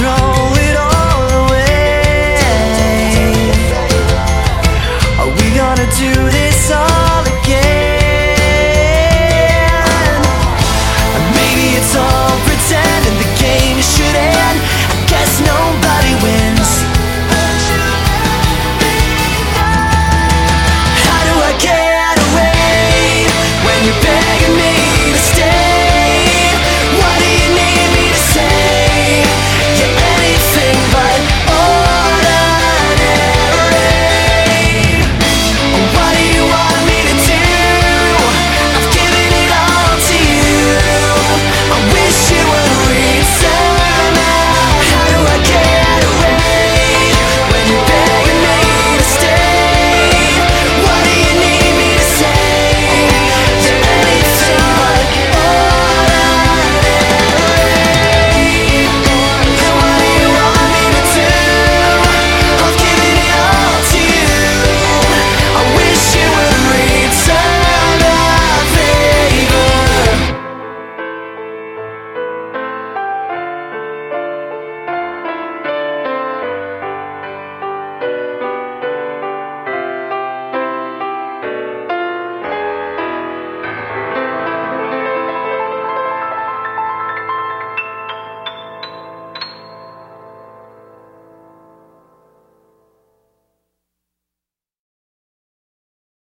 thrown